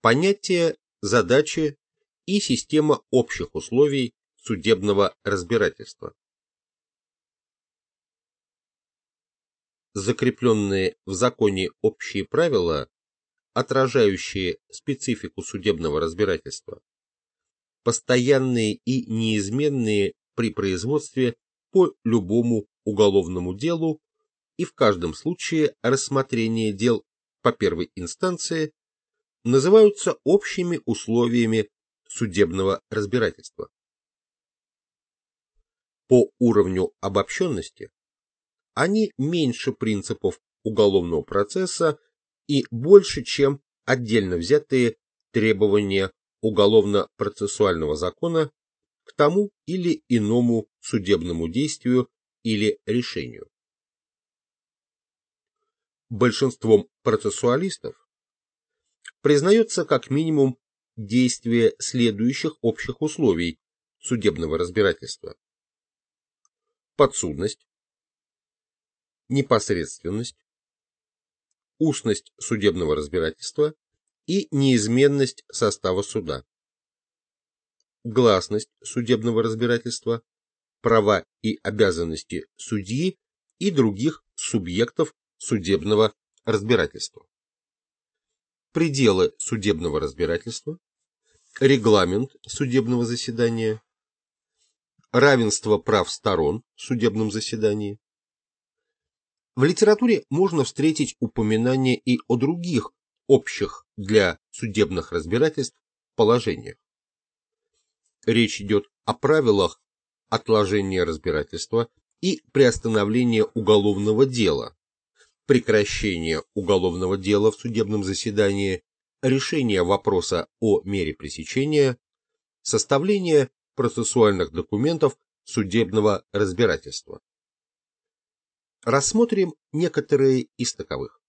понятие, задачи и система общих условий судебного разбирательства. Закрепленные в законе общие правила, отражающие специфику судебного разбирательства, постоянные и неизменные при производстве по любому уголовному делу и в каждом случае рассмотрение дел по первой инстанции называются общими условиями судебного разбирательства. По уровню обобщенности они меньше принципов уголовного процесса и больше, чем отдельно взятые требования уголовно-процессуального закона к тому или иному судебному действию или решению. Большинством процессуалистов признается как минимум действие следующих общих условий судебного разбирательства. Подсудность, непосредственность, устность судебного разбирательства и неизменность состава суда, гласность судебного разбирательства, права и обязанности судьи и других субъектов судебного разбирательства. Пределы судебного разбирательства, регламент судебного заседания, равенство прав сторон в судебном заседании. В литературе можно встретить упоминания и о других общих для судебных разбирательств положениях. Речь идет о правилах отложения разбирательства и приостановления уголовного дела, прекращения уголовного дела в судебном заседании, решения вопроса о мере пресечения, составление процессуальных документов судебного разбирательства. Рассмотрим некоторые из таковых.